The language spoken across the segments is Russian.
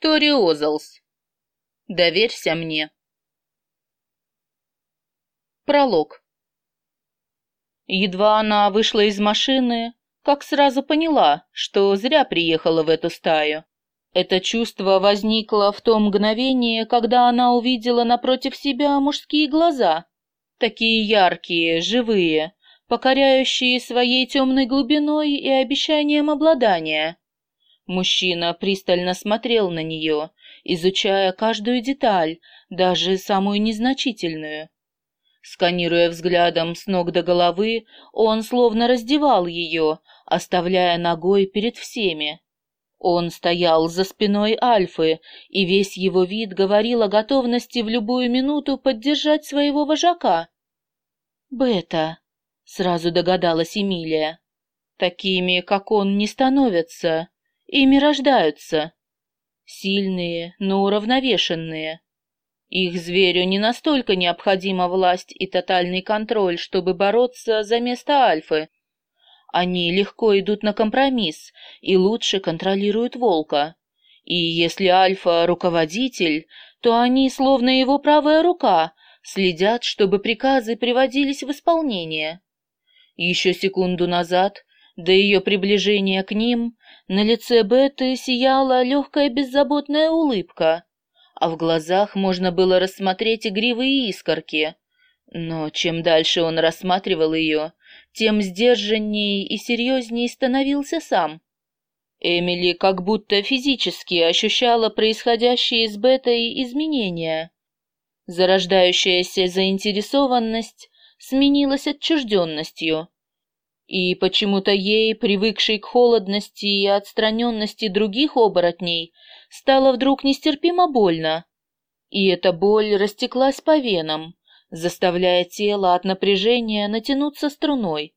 Тори Озлс. Доверься мне. Пролог. Едва она вышла из машины, как сразу поняла, что зря приехала в эту стаю. Это чувство возникло в то мгновение, когда она увидела напротив себя мужские глаза, такие яркие, живые, покоряющие своей темной глубиной и обещанием обладания. Мужчина пристально смотрел на нее, изучая каждую деталь, даже самую незначительную. Сканируя взглядом с ног до головы, он словно раздевал ее, оставляя ногой перед всеми. Он стоял за спиной Альфы, и весь его вид говорил о готовности в любую минуту поддержать своего вожака. «Бета», — сразу догадалась Эмилия, — «такими, как он, не становятся, ими рождаются. Сильные, но уравновешенные. Их зверю не настолько необходима власть и тотальный контроль, чтобы бороться за место Альфы, они легко идут на компромисс и лучше контролируют волка. И если Альфа — руководитель, то они, словно его правая рука, следят, чтобы приказы приводились в исполнение. Еще секунду назад, до ее приближения к ним, на лице Беты сияла легкая беззаботная улыбка, а в глазах можно было рассмотреть игривые искорки. Но чем дальше он рассматривал ее, тем сдержаннее и серьезнее становился сам. Эмили как будто физически ощущала происходящие с Бетой изменения. Зарождающаяся заинтересованность сменилась отчужденностью. И почему-то ей, привыкшей к холодности и отстраненности других оборотней, стало вдруг нестерпимо больно. И эта боль растеклась по венам, заставляя тело от напряжения натянуться струной.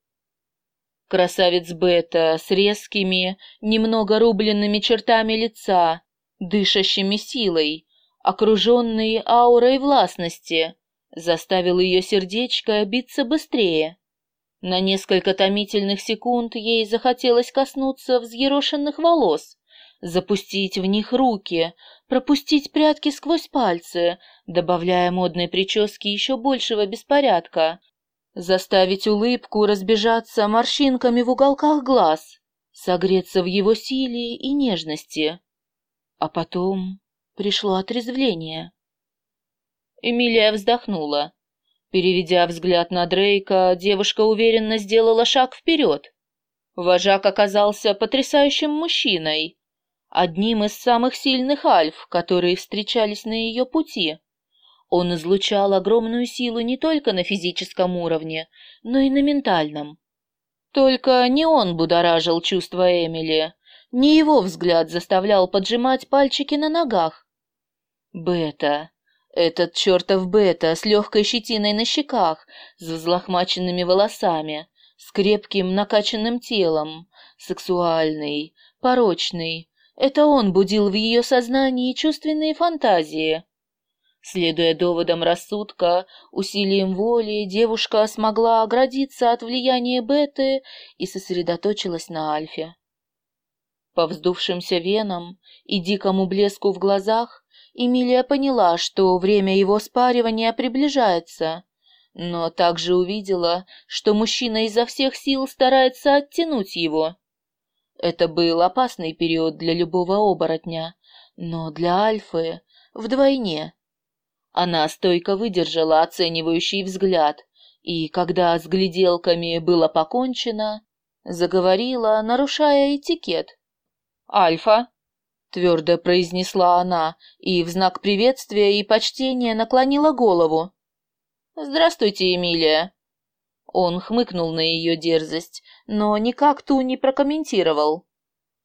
Красавец Бета с резкими, немного рубленными чертами лица, дышащими силой, окруженный аурой властности, заставил ее сердечко биться быстрее. На несколько томительных секунд ей захотелось коснуться взъерошенных волос, запустить в них руки, пропустить прятки сквозь пальцы, добавляя модной прическе еще большего беспорядка, заставить улыбку разбежаться морщинками в уголках глаз, согреться в его силе и нежности. А потом пришло отрезвление. Эмилия вздохнула. Переведя взгляд на Дрейка, девушка уверенно сделала шаг вперед. Вожак оказался потрясающим мужчиной, одним из самых сильных альф, которые встречались на ее пути. Он излучал огромную силу не только на физическом уровне, но и на ментальном. Только не он будоражил чувства Эмили, не его взгляд заставлял поджимать пальчики на ногах. Бета, этот чертов Бета с легкой щетиной на щеках, с взлохмаченными волосами, с крепким накачанным телом, сексуальный, порочный, это он будил в ее сознании чувственные фантазии. Следуя доводам рассудка, усилием воли девушка смогла оградиться от влияния Беты и сосредоточилась на Альфе. По вздувшимся венам и дикому блеску в глазах Эмилия поняла, что время его спаривания приближается, но также увидела, что мужчина изо всех сил старается оттянуть его. Это был опасный период для любого оборотня, но для Альфы вдвойне. Она стойко выдержала оценивающий взгляд, и, когда с гляделками было покончено, заговорила, нарушая этикет. «Альфа!» — твердо произнесла она, и в знак приветствия и почтения наклонила голову. «Здравствуйте, Эмилия!» Он хмыкнул на ее дерзость, но никак ту не прокомментировал.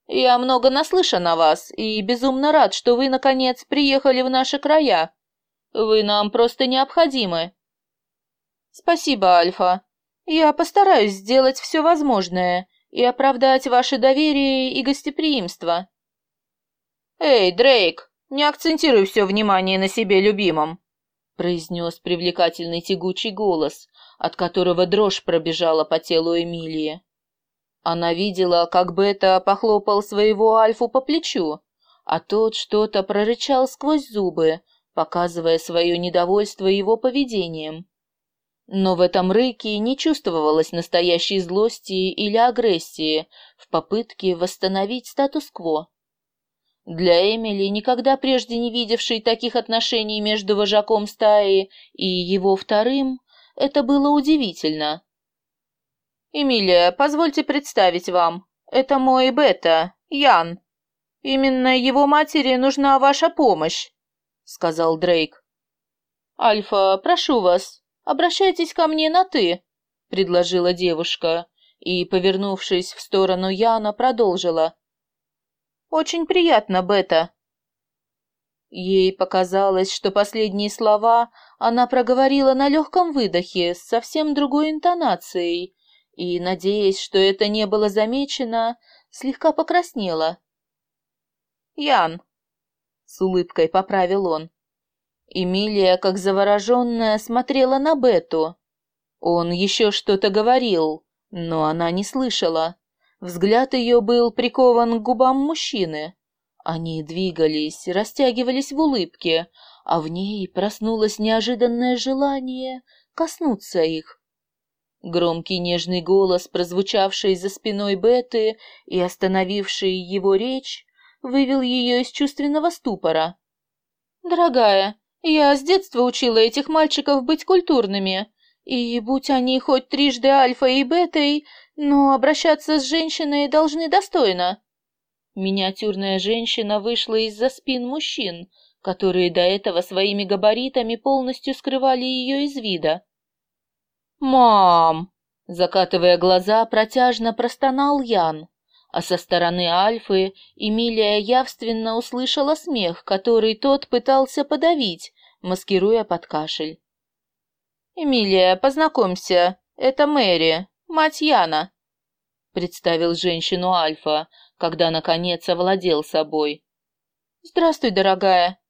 «Я много наслышан о вас и безумно рад, что вы, наконец, приехали в наши края. Вы нам просто необходимы». «Спасибо, Альфа. Я постараюсь сделать все возможное и оправдать ваше доверие и гостеприимство». «Эй, Дрейк, не акцентируй все внимание на себе любимом», произнес привлекательный тягучий голос, от которого дрожь пробежала по телу Эмилии. Она видела, как Бета похлопал своего Альфу по плечу, а тот что-то прорычал сквозь зубы, показывая свое недовольство его поведением. Но в этом рыке не чувствовалось настоящей злости или агрессии в попытке восстановить статус-кво. Для Эмили, никогда прежде не видевшей таких отношений между вожаком стаи и его вторым, это было удивительно. «Эмилия, позвольте представить вам. Это мой Бета, Ян. Именно его матери нужна ваша помощь», — сказал Дрейк. «Альфа, прошу вас, обращайтесь ко мне на «ты», — предложила девушка и, повернувшись в сторону Яна, продолжила. Очень приятно, Бета. Ей показалось, что последние слова она проговорила на легком выдохе с совсем другой интонацией и, надеясь, что это не было замечено, слегка покраснела. «Ян», — с улыбкой поправил он. Эмилия, как завороженная, смотрела на Бету. Он еще что-то говорил, но она не слышала. Взгляд ее был прикован к губам мужчины. Они двигались, растягивались в улыбке, а в ней проснулось неожиданное желание коснуться их. Громкий нежный голос, прозвучавший за спиной Беты и остановивший его речь, вывел ее из чувственного ступора. «Дорогая, я с детства учила этих мальчиков быть культурными, и будь они хоть трижды альфа и бетой, но обращаться с женщиной должны достойно. Миниатюрная женщина вышла из-за спин мужчин, которые до этого своими габаритами полностью скрывали ее из вида. «Мам!» — закатывая глаза, протяжно простонал Ян, а со стороны Альфы Эмилия явственно услышала смех, который тот пытался подавить, маскируя под кашель. «Эмилия, познакомься, это Мэри, мать Яна», — представил женщину Альфа, когда, наконец, овладел собой. «Здравствуй, дорогая».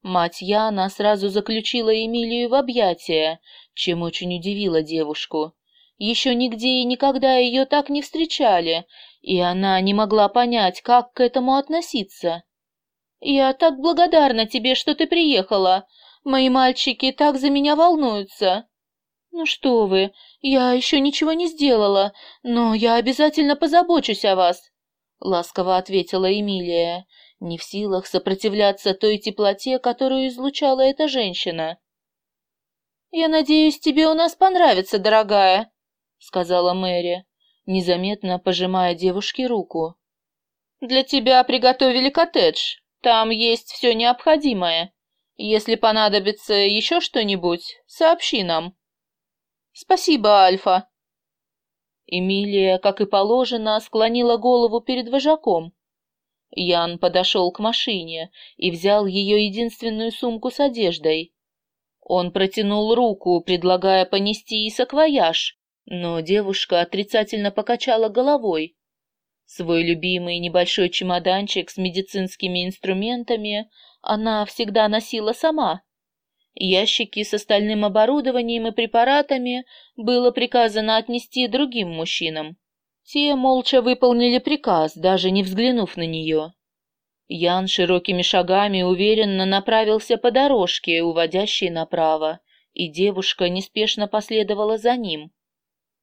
Мать Яна сразу заключила Эмилию в объятия, чем очень удивила девушку. Еще нигде и никогда ее так не встречали, и она не могла понять, как к этому относиться. «Я так благодарна тебе, что ты приехала. Мои мальчики так за меня волнуются». «Ну что вы, я еще ничего не сделала, но я обязательно позабочусь о вас», — ласково ответила Эмилия, не в силах сопротивляться той теплоте, которую излучала эта женщина. «Я надеюсь, тебе у нас понравится, дорогая», — сказала Мэри, незаметно пожимая девушке руку. «Для тебя приготовили коттедж, там есть все необходимое. Если понадобится еще что-нибудь, сообщи нам». Спасибо, Альфа. Эмилия, как и положено, склонила голову перед вожаком. Ян подошел к машине и взял ее единственную сумку с одеждой. Он протянул руку, предлагая понести и саквояж, но девушка отрицательно покачала головой. Свой любимый небольшой чемоданчик с медицинскими инструментами она всегда носила сама. Ящики с остальным оборудованием и препаратами было приказано отнести другим мужчинам. Те молча выполнили приказ, даже не взглянув на нее. Ян широкими шагами уверенно направился по дорожке, уводящей направо, и девушка неспешно последовала за ним.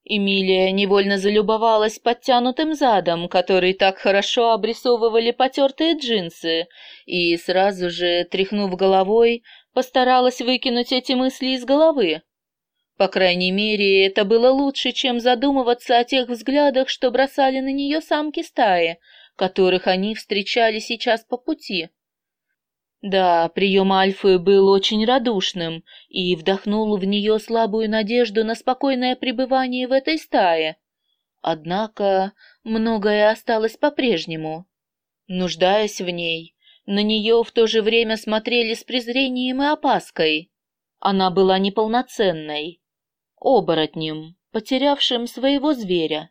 Эмилия невольно залюбовалась подтянутым задом, который так хорошо обрисовывали потертые джинсы, и сразу же, тряхнув головой, постаралась выкинуть эти мысли из головы. По крайней мере, это было лучше, чем задумываться о тех взглядах, что бросали на нее самки стаи, которых они встречали сейчас по пути. Да, прием Альфы был очень радушным и вдохнул в нее слабую надежду на спокойное пребывание в этой стае. Однако многое осталось по-прежнему. Нуждаясь в ней, на нее в то же время смотрели с презрением и опаской. Она была неполноценной, оборотнем, потерявшим своего зверя.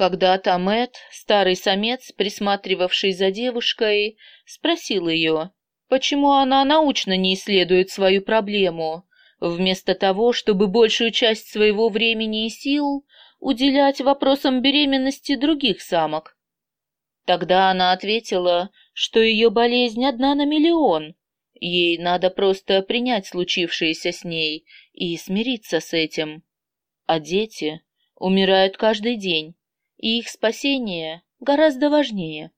Когда-то Мэтт, старый самец, присматривавший за девушкой, спросил ее, почему она научно не исследует свою проблему, вместо того, чтобы большую часть своего времени и сил уделять вопросам беременности других самок. Тогда она ответила, что ее болезнь одна на миллион. Ей надо просто принять случившееся с ней и смириться с этим. А дети умирают каждый день, и их спасение гораздо важнее.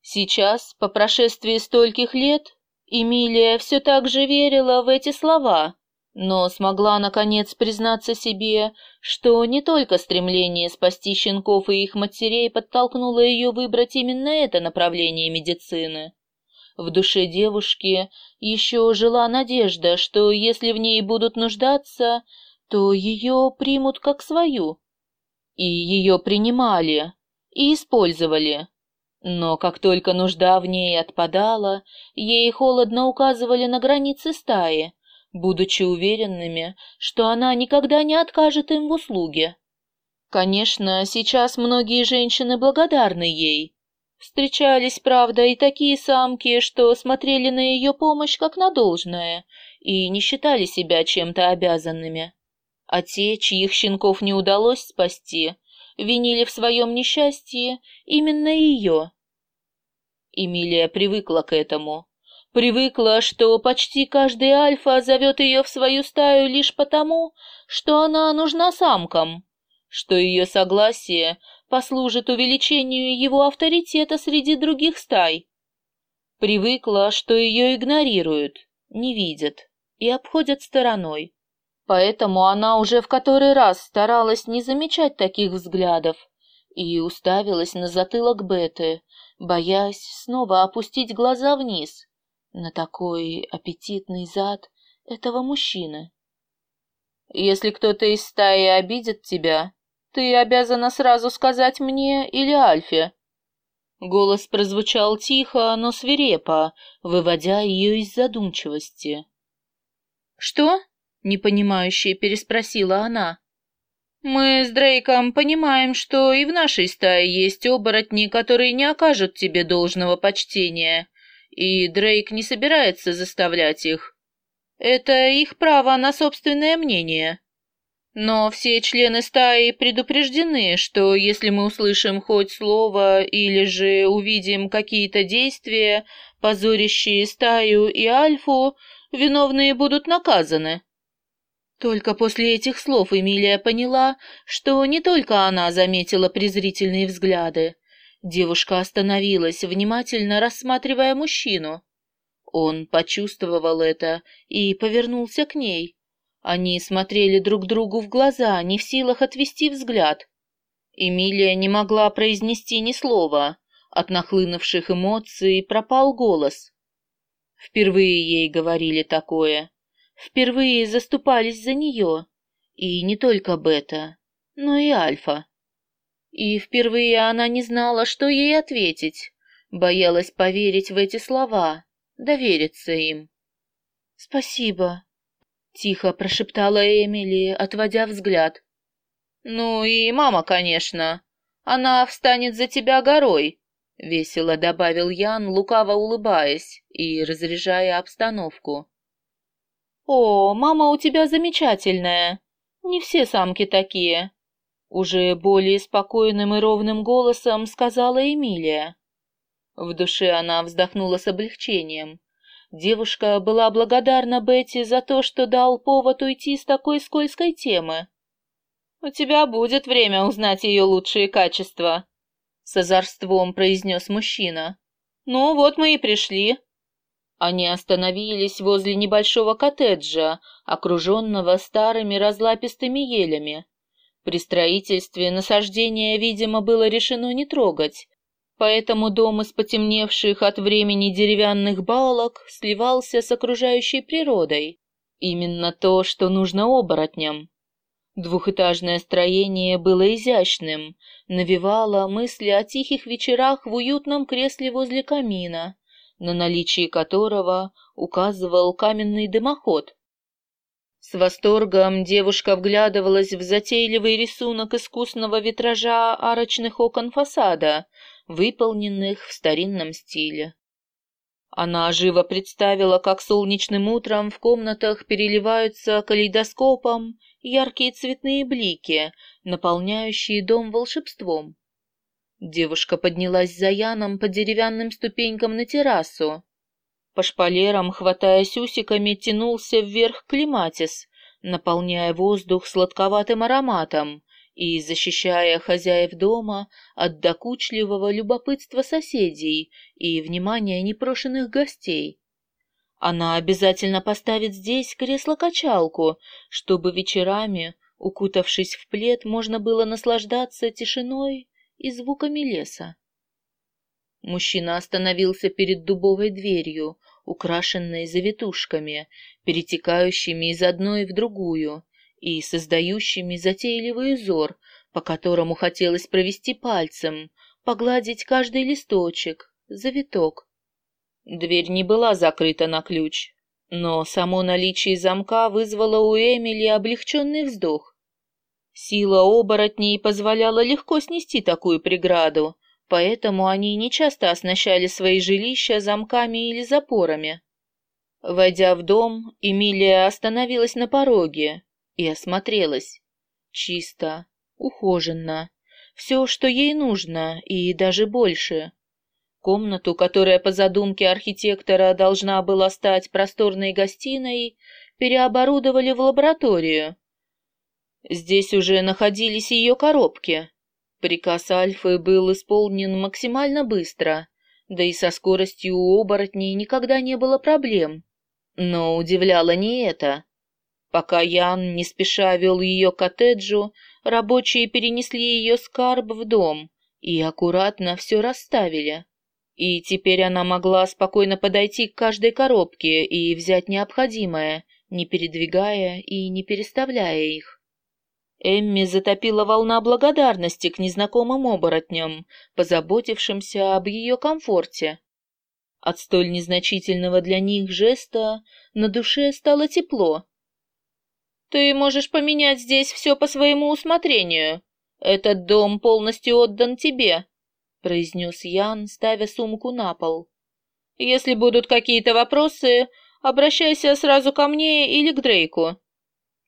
Сейчас, по прошествии стольких лет, Эмилия все так же верила в эти слова, но смогла наконец признаться себе, что не только стремление спасти щенков и их матерей подтолкнуло ее выбрать именно это направление медицины. В душе девушки еще жила надежда, что если в ней будут нуждаться, то ее примут как свою. И ее принимали, и использовали. Но как только нужда в ней отпадала, ей холодно указывали на границы стаи, будучи уверенными, что она никогда не откажет им в услуге. Конечно, сейчас многие женщины благодарны ей. Встречались, правда, и такие самки, что смотрели на ее помощь как на должное и не считали себя чем-то обязанными. А те, чьих щенков не удалось спасти, винили в своем несчастье именно ее. Эмилия привыкла к этому. Привыкла, что почти каждый альфа зовет ее в свою стаю лишь потому, что она нужна самкам, что ее согласие послужит увеличению его авторитета среди других стай. Привыкла, что ее игнорируют, не видят и обходят стороной. Поэтому она уже в который раз старалась не замечать таких взглядов и уставилась на затылок Беты, боясь снова опустить глаза вниз на такой аппетитный зад этого мужчины. «Если кто-то из стаи обидит тебя, ты обязана сразу сказать мне или Альфе». Голос прозвучал тихо, но свирепо, выводя ее из задумчивости. «Что?» — непонимающе переспросила она. Мы с Дрейком понимаем, что и в нашей стае есть оборотни, которые не окажут тебе должного почтения, и Дрейк не собирается заставлять их. Это их право на собственное мнение. Но все члены стаи предупреждены, что если мы услышим хоть слово или же увидим какие-то действия, позорящие стаю и альфу, виновные будут наказаны. Только после этих слов Эмилия поняла, что не только она заметила презрительные взгляды. Девушка остановилась, внимательно рассматривая мужчину. Он почувствовал это и повернулся к ней. Они смотрели друг другу в глаза, не в силах отвести взгляд. Эмилия не могла произнести ни слова. От нахлынувших эмоций пропал голос. Впервые ей говорили такое впервые заступались за нее, и не только Бета, но и Альфа. И впервые она не знала, что ей ответить, боялась поверить в эти слова, довериться им. «Спасибо», — тихо прошептала Эмили, отводя взгляд. «Ну и мама, конечно. Она встанет за тебя горой», — весело добавил Ян, лукаво улыбаясь и разряжая обстановку. «О, мама у тебя замечательная. Не все самки такие», — уже более спокойным и ровным голосом сказала Эмилия. В душе она вздохнула с облегчением. Девушка была благодарна Бетти за то, что дал повод уйти с такой скользкой темы. «У тебя будет время узнать ее лучшие качества», — с озорством произнес мужчина. «Ну, вот мы и пришли. Они остановились возле небольшого коттеджа, окруженного старыми разлапистыми елями. При строительстве насаждение, видимо, было решено не трогать, поэтому дом из потемневших от времени деревянных балок сливался с окружающей природой. Именно то, что нужно оборотням. Двухэтажное строение было изящным, навевало мысли о тихих вечерах в уютном кресле возле камина, на наличие которого указывал каменный дымоход. С восторгом девушка вглядывалась в затейливый рисунок искусного витража арочных окон фасада, выполненных в старинном стиле. Она живо представила, как солнечным утром в комнатах переливаются калейдоскопом яркие цветные блики, наполняющие дом волшебством. Девушка поднялась за Яном по деревянным ступенькам на террасу. По шпалерам, хватаясь усиками, тянулся вверх клематис, наполняя воздух сладковатым ароматом и защищая хозяев дома от докучливого любопытства соседей и внимания непрошенных гостей. Она обязательно поставит здесь кресло-качалку, чтобы вечерами, укутавшись в плед, можно было наслаждаться тишиной и звуками леса. Мужчина остановился перед дубовой дверью, украшенной завитушками, перетекающими из одной в другую и создающими затейливый узор, по которому хотелось провести пальцем, погладить каждый листочек, завиток. Дверь не была закрыта на ключ, но само наличие замка вызвало у Эмили облегченный вздох. Сила оборотней позволяла легко снести такую преграду, поэтому они нечасто оснащали свои жилища замками или запорами. Войдя в дом, Эмилия остановилась на пороге и осмотрелась. Чисто, ухоженно, все, что ей нужно, и даже больше. Комнату, которая по задумке архитектора должна была стать просторной гостиной, переоборудовали в лабораторию, Здесь уже находились ее коробки. Приказ Альфы был исполнен максимально быстро, да и со скоростью у оборотней никогда не было проблем. Но удивляло не это. Пока Ян не спеша вел ее к коттеджу, рабочие перенесли ее скарб в дом и аккуратно все расставили. И теперь она могла спокойно подойти к каждой коробке и взять необходимое, не передвигая и не переставляя их. Эмми затопила волна благодарности к незнакомым оборотням, позаботившимся об ее комфорте. От столь незначительного для них жеста на душе стало тепло. «Ты можешь поменять здесь все по своему усмотрению. Этот дом полностью отдан тебе», — произнес Ян, ставя сумку на пол. «Если будут какие-то вопросы, обращайся сразу ко мне или к Дрейку».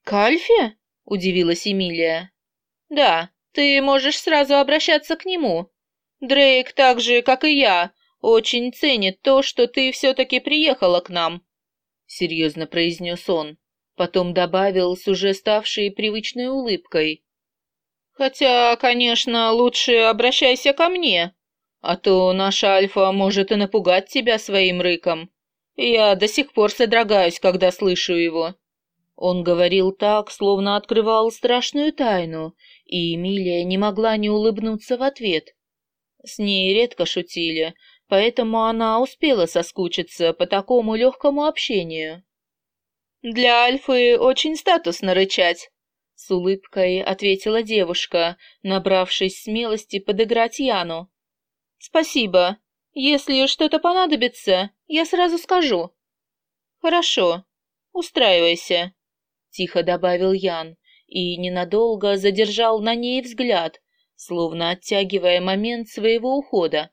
«К Альфе?» Удивилась Эмилия. Да, ты можешь сразу обращаться к нему. Дрейк так же, как и я, очень ценит то, что ты все-таки приехала к нам, серьезно произнес он. Потом добавил с уже ставшей привычной улыбкой. Хотя, конечно, лучше обращайся ко мне, а то наша Альфа может и напугать тебя своим рыком. Я до сих пор содрогаюсь, когда слышу его. Он говорил так, словно открывал страшную тайну, и Эмилия не могла не улыбнуться в ответ. С ней редко шутили, поэтому она успела соскучиться по такому легкому общению. «Для Альфы очень статусно рычать», — с улыбкой ответила девушка, набравшись смелости подыграть Яну. «Спасибо. Если что-то понадобится, я сразу скажу». «Хорошо. Устраивайся». — тихо добавил Ян и ненадолго задержал на ней взгляд, словно оттягивая момент своего ухода.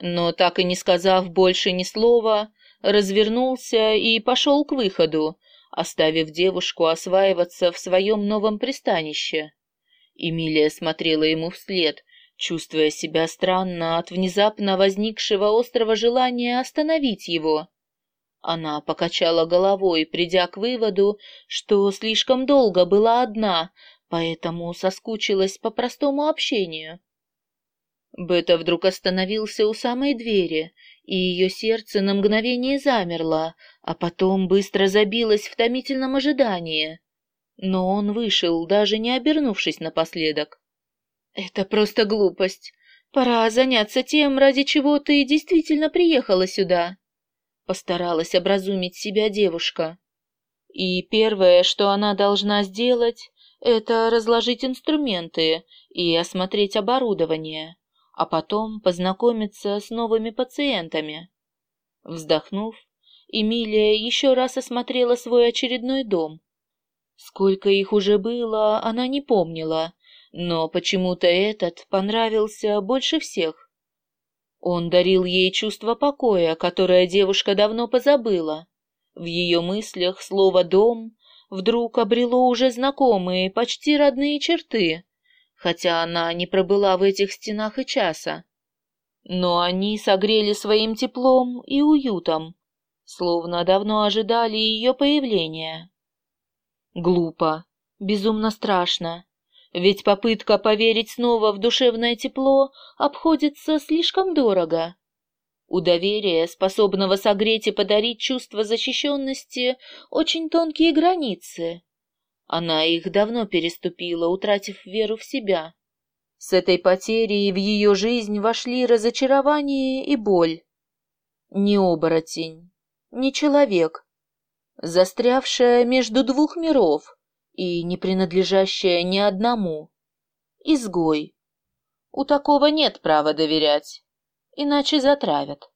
Но так и не сказав больше ни слова, развернулся и пошел к выходу, оставив девушку осваиваться в своем новом пристанище. Эмилия смотрела ему вслед, чувствуя себя странно от внезапно возникшего острого желания остановить его. Она покачала головой, придя к выводу, что слишком долго была одна, поэтому соскучилась по простому общению. Бета вдруг остановился у самой двери, и ее сердце на мгновение замерло, а потом быстро забилось в томительном ожидании. Но он вышел, даже не обернувшись напоследок. «Это просто глупость. Пора заняться тем, ради чего ты действительно приехала сюда», Постаралась образумить себя девушка. И первое, что она должна сделать, это разложить инструменты и осмотреть оборудование, а потом познакомиться с новыми пациентами. Вздохнув, Эмилия еще раз осмотрела свой очередной дом. Сколько их уже было, она не помнила, но почему-то этот понравился больше всех. Он дарил ей чувство покоя, которое девушка давно позабыла. В ее мыслях слово «дом» вдруг обрело уже знакомые, почти родные черты, хотя она не пробыла в этих стенах и часа. Но они согрели своим теплом и уютом, словно давно ожидали ее появления. Глупо, безумно страшно, ведь попытка поверить снова в душевное тепло обходится слишком дорого. У доверия, способного согреть и подарить чувство защищенности, очень тонкие границы. Она их давно переступила, утратив веру в себя. С этой потерей в ее жизнь вошли разочарование и боль. Не оборотень, не человек, застрявшая между двух миров и не принадлежащая ни одному. Изгой. У такого нет права доверять, иначе затравят.